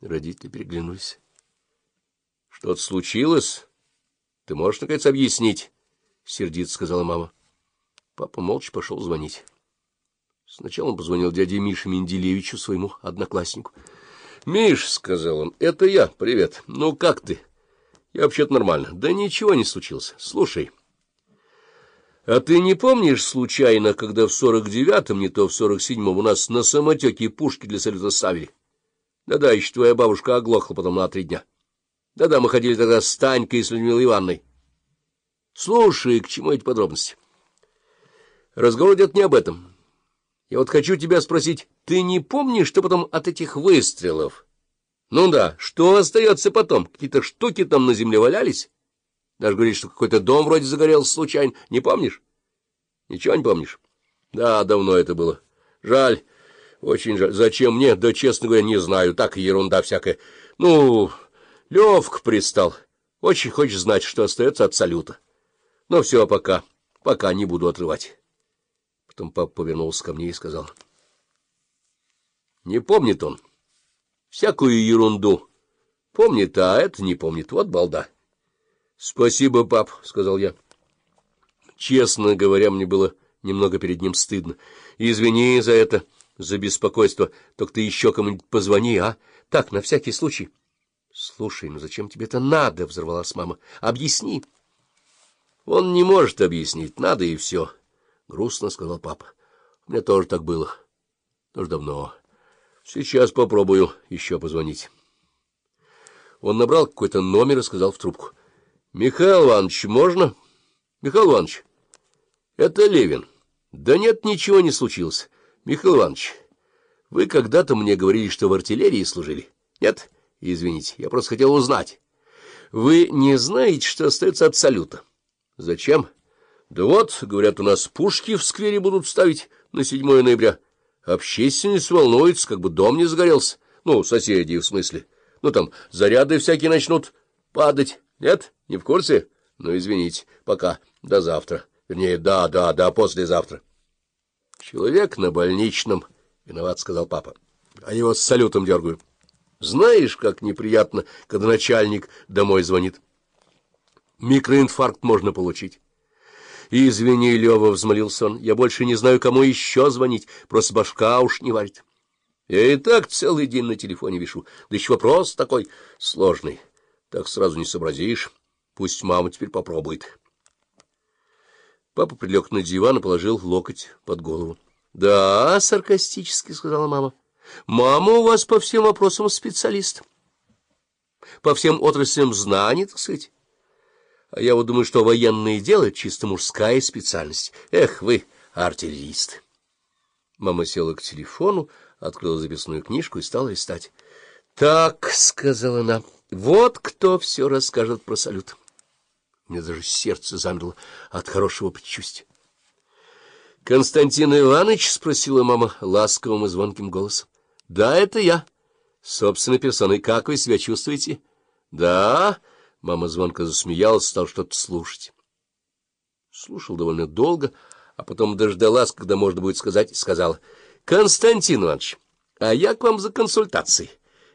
Родители переглянулись. — Что-то случилось? Ты можешь, наконец, объяснить? — сердито сказала мама. Папа молча пошел звонить. Сначала он позвонил дяде Мише Менделевичу, своему однокласснику. — Миш, — сказал он, — это я, привет. Ну, как ты? Я вообще-то нормально. Да ничего не случилось. Слушай. А ты не помнишь, случайно, когда в сорок девятом, не то в сорок седьмом, у нас на самотеке пушки для салюта ставили? Да-да, еще твоя бабушка оглохла потом на три дня. Да-да, мы ходили тогда с Танькой и с Людмилой Ивановной. Слушай, к чему эти подробности? Разговор идет не об этом. Я вот хочу тебя спросить, ты не помнишь, что потом от этих выстрелов? Ну да, что остается потом? Какие-то штуки там на земле валялись? Даже говоришь, что какой-то дом вроде загорелся случайно. Не помнишь? Ничего не помнишь? Да, давно это было. Жаль. Очень жаль. Зачем мне? Да, честно говоря, не знаю. Так, ерунда всякая. Ну, Левка пристал. Очень хочет знать, что остается от салюта. Но все, пока. Пока не буду отрывать. Потом папа повернулся ко мне и сказал. Не помнит он. Всякую ерунду. Помнит, а это не помнит. Вот балда. — Спасибо, пап, — сказал я. Честно говоря, мне было немного перед ним стыдно. Извини за это за беспокойство. Только ты еще кому-нибудь позвони, а? Так, на всякий случай. — Слушай, ну зачем тебе это надо? — взорвалась мама. — Объясни. — Он не может объяснить. Надо и все. — грустно сказал папа. — У меня тоже так было. Тоже давно. Сейчас попробую еще позвонить. Он набрал какой-то номер и сказал в трубку. — Михаил Иванович, можно? — Михаил Иванович, это Левин. — Да нет, ничего не случилось. Михаил Иванович, вы когда-то мне говорили, что в артиллерии служили. Нет? Извините, я просто хотел узнать. Вы не знаете, что остается от салюта? Зачем? Да вот, говорят, у нас пушки в сквере будут ставить на 7 ноября. Общественность волнуется, как бы дом не загорелся. Ну, соседи, в смысле. Ну, там заряды всякие начнут падать. Нет? Не в курсе? Ну, извините, пока. До завтра. Вернее, да, да, да, послезавтра. Человек на больничном, — виноват, — сказал папа. А его с салютом дергаю. Знаешь, как неприятно, когда начальник домой звонит. Микроинфаркт можно получить. — Извини, Лева, — взмолился он, — я больше не знаю, кому еще звонить, просто башка уж не варит. Я и так целый день на телефоне вишу, да еще вопрос такой сложный. Так сразу не сообразишь. Пусть мама теперь попробует. Папа прилег на диван и положил локоть под голову. — Да, — саркастически сказала мама. — Мама у вас по всем вопросам специалист. По всем отраслям знаний, так сказать. А я вот думаю, что военное дело — чисто мужская специальность. Эх вы, артиллерист. Мама села к телефону, открыла записную книжку и стала листать. — Так, — сказала она, — вот кто все расскажет про салют. Мне даже сердце замерло от хорошего предчувствия. — Константин Иванович? — спросила мама ласковым и звонким голосом. — Да, это я. Собственной персоной. Как вы себя чувствуете? — Да. Мама звонко засмеялась, стал что-то слушать. Слушал довольно долго, а потом дождалась, когда можно будет сказать, сказала. — Константин Иванович, а я к вам за консультацией.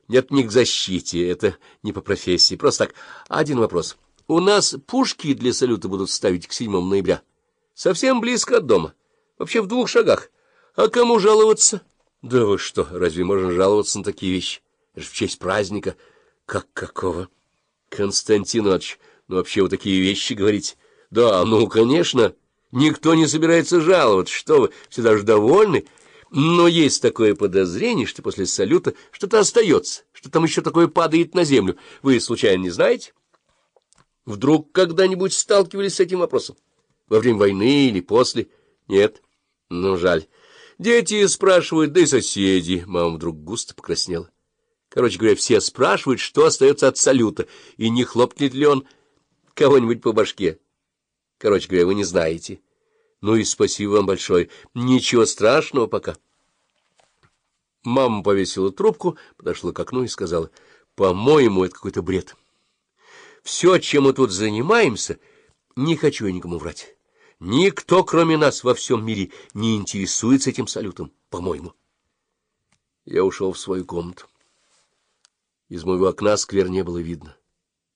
Нет, не к защите, это не по профессии. Просто так, один вопрос. — у нас пушки для салюта будут ставить к 7 ноября. Совсем близко от дома. Вообще в двух шагах. А кому жаловаться? Да вы что, разве можно жаловаться на такие вещи? Это же в честь праздника. Как какого? Константин Иванович, ну вообще вы такие вещи говорите? Да, ну, конечно. Никто не собирается жаловаться. Что вы, все даже довольны. Но есть такое подозрение, что после салюта что-то остается, что там еще такое падает на землю. Вы случайно не знаете? Вдруг когда-нибудь сталкивались с этим вопросом? Во время войны или после? Нет. Ну, жаль. Дети спрашивают, да и соседи. Мама вдруг густо покраснела. Короче говоря, все спрашивают, что остается от салюта, и не хлопнет ли он кого-нибудь по башке. Короче говоря, вы не знаете. Ну и спасибо вам большое. Ничего страшного пока. Мама повесила трубку, подошла к окну и сказала, «По-моему, это какой-то бред». Все, чем мы тут занимаемся, не хочу я никому врать. Никто, кроме нас, во всем мире не интересуется этим салютом, по-моему. Я ушел в свою комнату. Из моего окна сквер не было видно.